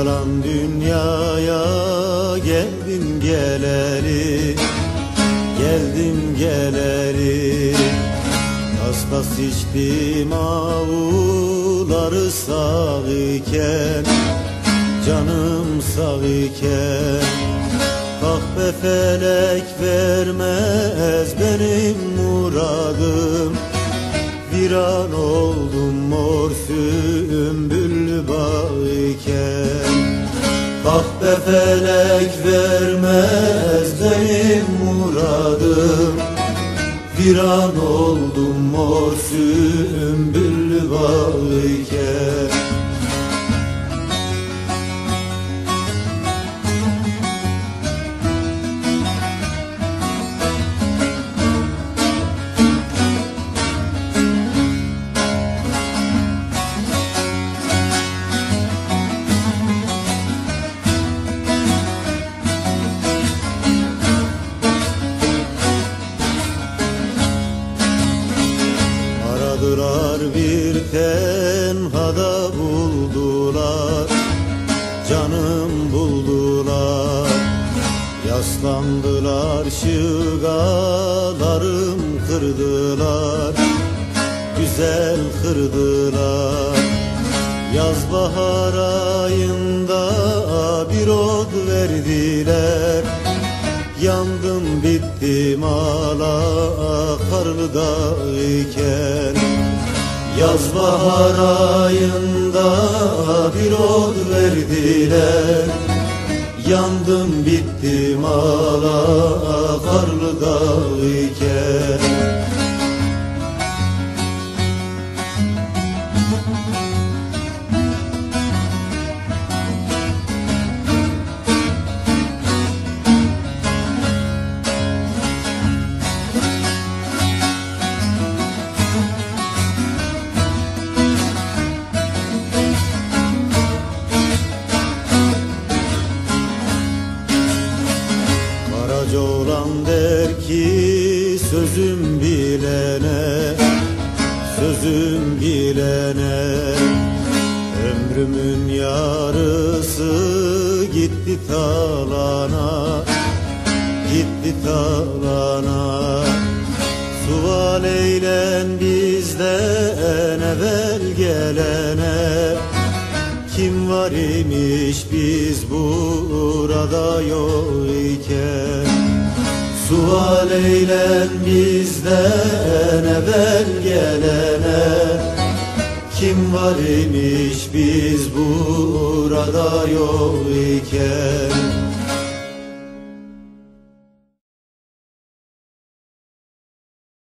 yalan dünyaya geldim geleli Geldim geleli. Tas içtim avuları sağ iken Canım sağ iken. Ah be felek vermez benim muradım. Viran oldum mor sümbüllü bağ iken Be felek vermez benim muradım. Viran oldum mor sümbüllü bağ iken Aradılar bir tenhada buldular. Canım buldular. Yaslandılar şıgalarım kırdılar. Güzel kırdılar. Yaz bahar ayında bir od verdiler Yandım bittim ala karlı dağ-iken Yaz bahar ayında bir od verdiler. Yandım bittim ala karlı dağ-iken Karaca sözüm bilene Sözüm bilene. Ömrümün yarısı gitti talana Gitti talana Sual eylen bizden evvel gelene. Kim var imiş biz burada yok iken Sual eylen bizden evvel gelene. Kim var imiş biz burada yok iken